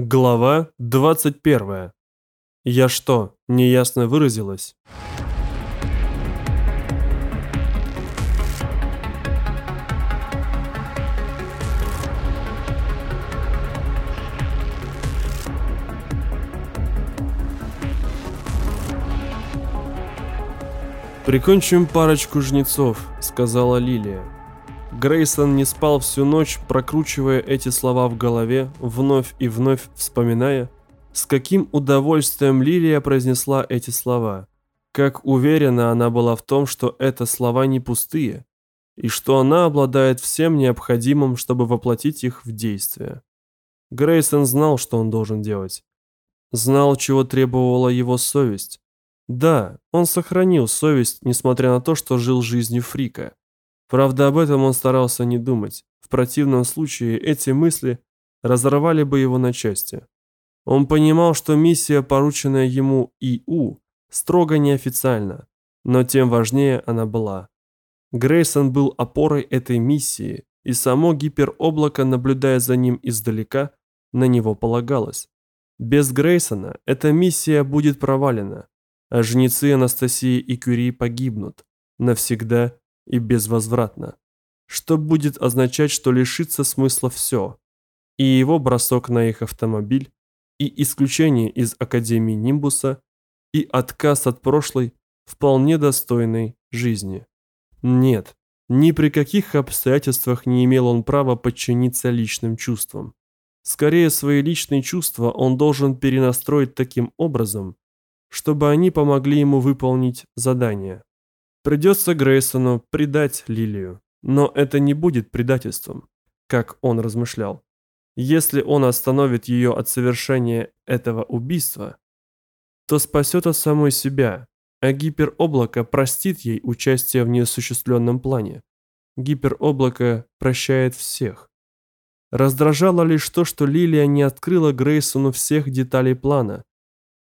Глава 21. Я что, неясно выразилась? «Прикончим парочку жнецов», — сказала Лилия. Грейсон не спал всю ночь, прокручивая эти слова в голове, вновь и вновь вспоминая, с каким удовольствием Лилия произнесла эти слова. Как уверена она была в том, что это слова не пустые, и что она обладает всем необходимым, чтобы воплотить их в действие. Грейсон знал, что он должен делать. Знал, чего требовала его совесть. Да, он сохранил совесть, несмотря на то, что жил жизнью фрика. Правда, об этом он старался не думать. В противном случае эти мысли разорвали бы его на части. Он понимал, что миссия, порученная ему ИУ, строго неофициальна, но тем важнее она была. Грейсон был опорой этой миссии, и само гипероблако, наблюдая за ним издалека, на него полагалось. Без Грейсона эта миссия будет провалена, а жнецы Анастасии и Кюри погибнут навсегда и безвозвратно, что будет означать, что лишится смысла все, и его бросок на их автомобиль, и исключение из Академии Нимбуса, и отказ от прошлой, вполне достойной жизни. Нет, ни при каких обстоятельствах не имел он права подчиниться личным чувствам. Скорее, свои личные чувства он должен перенастроить таким образом, чтобы они помогли ему выполнить задание. Придется Грейсону предать Лилию, но это не будет предательством, как он размышлял. Если он остановит ее от совершения этого убийства, то спасет от самой себя, а гипероблако простит ей участие в неосуществленном плане. Гипероблако прощает всех. Раздражало лишь то, что Лилия не открыла Грейсону всех деталей плана,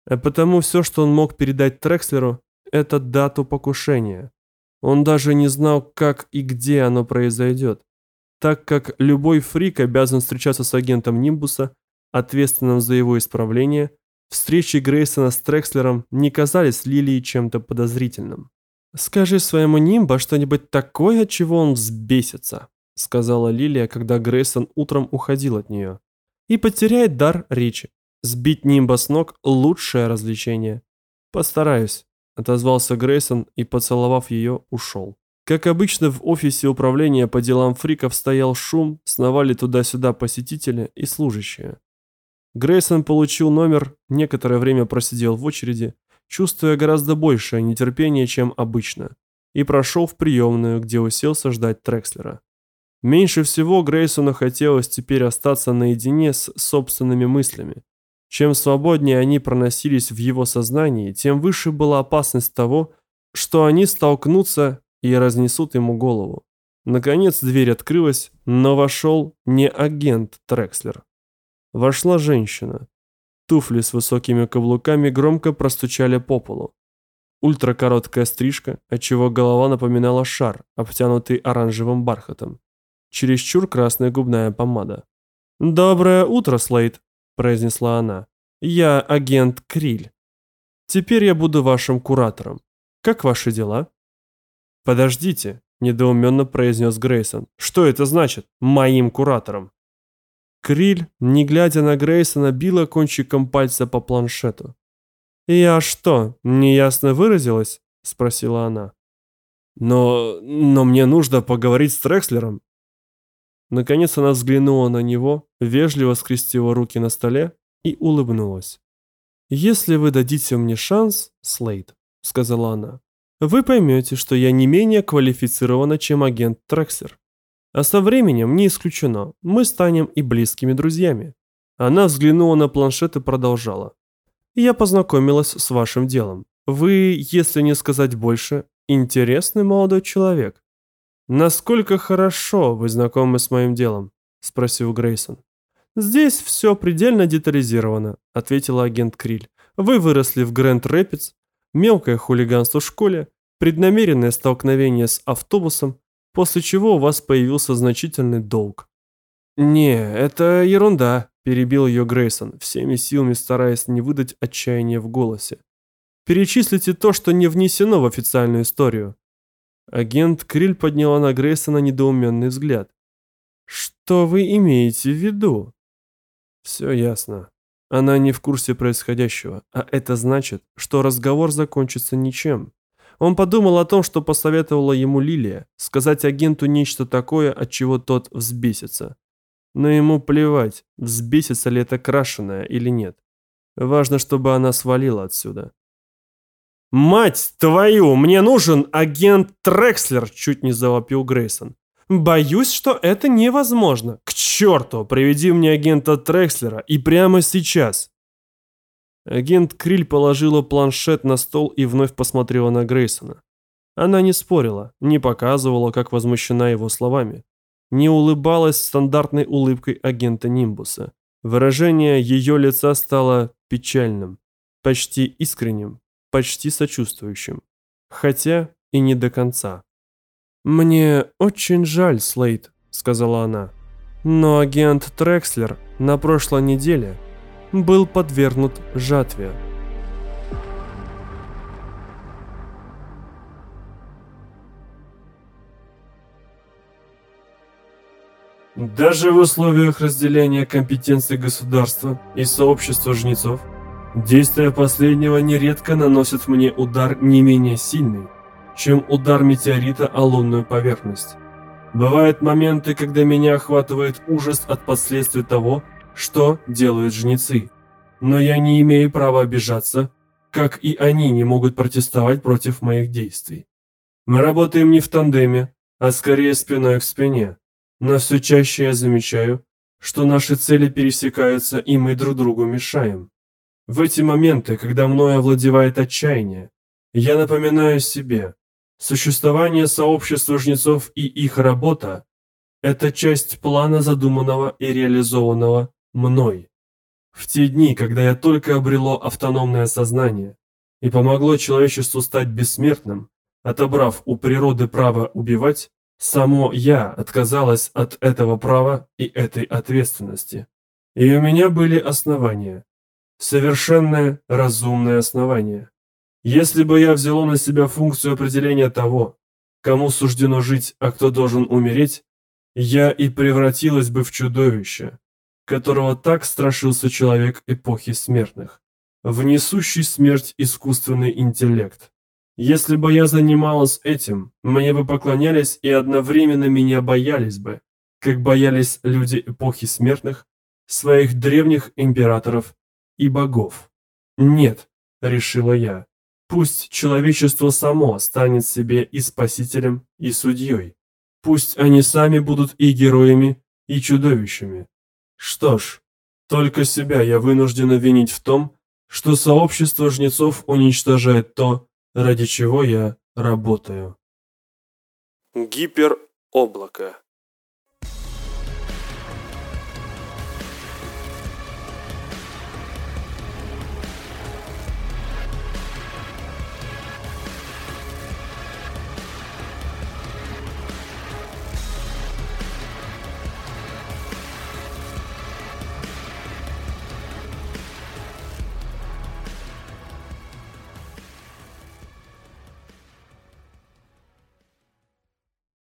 а потому все, что он мог передать Трекслеру, это дату покушения. Он даже не знал, как и где оно произойдет, так как любой фрик обязан встречаться с агентом Нимбуса, ответственным за его исправление, встречи Грейсона с Трекслером не казались Лилии чем-то подозрительным. «Скажи своему Нимбо что-нибудь такое, чего он взбесится», сказала Лилия, когда Грейсон утром уходил от нее. «И потеряет дар речи. Сбить Нимба с ног – лучшее развлечение. Постараюсь» отозвался Грейсон и, поцеловав ее, ушел. Как обычно, в офисе управления по делам фриков стоял шум, сновали туда-сюда посетители и служащие. Грейсон получил номер, некоторое время просидел в очереди, чувствуя гораздо большее нетерпение, чем обычно, и прошел в приемную, где уселся ждать Трекслера. Меньше всего Грейсону хотелось теперь остаться наедине с собственными мыслями, чем свободнее они проносились в его сознании, тем выше была опасность того, что они столкнутся и разнесут ему голову. Наконец дверь открылась, но вошел не агент Трекслер. Вошла женщина. Туфли с высокими каблуками громко простучали по полу. Ультракороткая стрижка, отчего голова напоминала шар, обтянутый оранжевым бархатом. Чересчур красная губная помада. «Доброе утро, Слейд», произнесла она. «Я агент Криль. Теперь я буду вашим куратором. Как ваши дела?» «Подождите», – недоуменно произнес Грейсон. «Что это значит? Моим куратором?» Криль, не глядя на Грейсона, била кончиком пальца по планшету. «Я что, неясно выразилась?» – спросила она. «Но... но мне нужно поговорить с Трекслером», Наконец она взглянула на него, вежливо скрестила руки на столе и улыбнулась. «Если вы дадите мне шанс, Слейд», — сказала она, — «вы поймете, что я не менее квалифицирована, чем агент Трексер. А со временем, не исключено, мы станем и близкими друзьями». Она взглянула на планшет и продолжала. «Я познакомилась с вашим делом. Вы, если не сказать больше, интересный молодой человек. «Насколько хорошо вы знакомы с моим делом?» – спросил Грейсон. «Здесь все предельно детализировано», – ответила агент Криль. «Вы выросли в Грэнд Рэпидс, мелкое хулиганство в школе, преднамеренное столкновение с автобусом, после чего у вас появился значительный долг». «Не, это ерунда», перебил ее Грейсон, всеми силами стараясь не выдать отчаяния в голосе. Перечислите то, что не внесено в официальную историю. Агент Криль подняла на Грейсона недоуменный взгляд. Что вы имеете в виду? Все ясно. Она не в курсе происходящего, а это значит, что разговор закончится ничем. Он подумал о том, что посоветовала ему Лилия, сказать агенту нечто такое, от чего тот взбесится. Но ему плевать, взбесится ли это крашеная или нет. Важно, чтобы она свалила отсюда. «Мать твою, мне нужен агент Трекслер!» – чуть не завопил Грейсон. «Боюсь, что это невозможно. К черту, приведи мне агента Трекслера и прямо сейчас!» Агент Криль положила планшет на стол и вновь посмотрела на Грейсона. Она не спорила, не показывала, как возмущена его словами. Не улыбалась стандартной улыбкой агента Нимбуса. Выражение ее лица стало печальным, почти искренним, почти сочувствующим. Хотя и не до конца. «Мне очень жаль, Слейд», — сказала она. «Но агент Трекслер на прошлой неделе был подвергнут жатве». Даже в условиях разделения компетенций государства и сообщества жнецов Действия последнего нередко наносят мне удар не менее сильный, чем удар метеорита о лунную поверхность. Бывают моменты, когда меня охватывает ужас от последствий того, что делают жнецы. Но я не имею права обижаться, как и они не могут протестовать против моих действий. Мы работаем не в тандеме, а скорее спиной к спине. Но все чаще я замечаю, что наши цели пересекаются и мы друг другу мешаем. В эти моменты, когда мною овладевает отчаяние, я напоминаю себе, существование сообщества жнецов и их работа – это часть плана задуманного и реализованного мной. В те дни, когда я только обрело автономное сознание и помогло человечеству стать бессмертным, отобрав у природы право убивать, само я отказалась от этого права и этой ответственности. И у меня были основания, совершенное разумное основание. Если бы я взяло на себя функцию определения того, кому суждено жить, а кто должен умереть, я и превратилась бы в чудовище, которого так страшился человек эпохи смертных, в несущий смерть искусственный интеллект. Если бы я занималась этим, мне бы поклонялись и одновременно меня боялись бы, как боялись люди эпохи смертных, своих древних императоров и богов. Нет, решила я. Пусть человечество само станет себе и спасителем, и судьей. Пусть они сами будут и героями, и чудовищами. Что ж, только себя я вынуждена винить в том, что сообщество жнецов уничтожает то, ради чего я работаю. Гипероблако